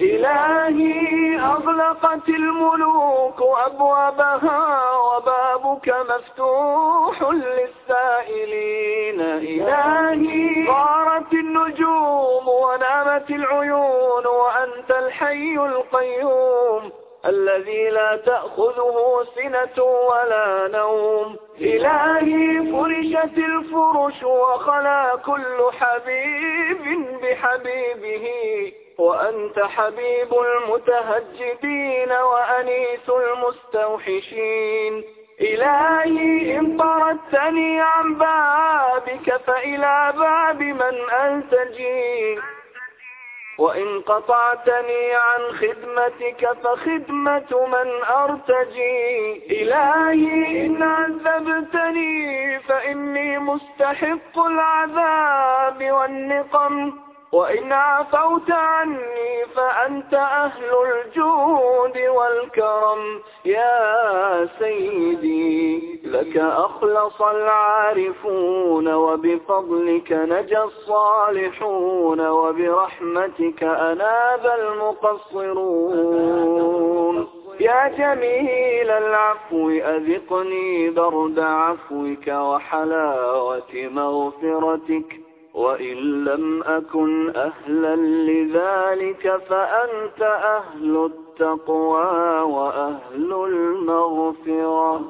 إلهي أغلقت الملوك أبوابها وبابك مفتوح للسائلين. إلهي طارت النجوم ونامت العيون وأنت الحي القيوم الذي لا تأخذه سنة ولا نوم. إلهي فرشت الفرش وخلا كل حبيب بحبيبه. وأنت حبيب المتهجدين وأنيس المستوحشين. إلهي إن طردتني عن بابك فإلى باب من ألتجي. وإن قطعتني عن خدمتك فخدمة من أرتجي. إلهي إن عذبتني فإني مستحق العذاب والنقم. وإن عفوت عني فأنت أهل الجود والكرم. يا سيدي لك أخلص العارفون وبفضلك نجى الصالحون وبرحمتك أناب المقصرون. يا جميل العفو أذقني برد عفوك وحلاوة مغفرتك. وإن لم أكن أهلا لذلك فأنت أهل التقوى وأهل المغفرة,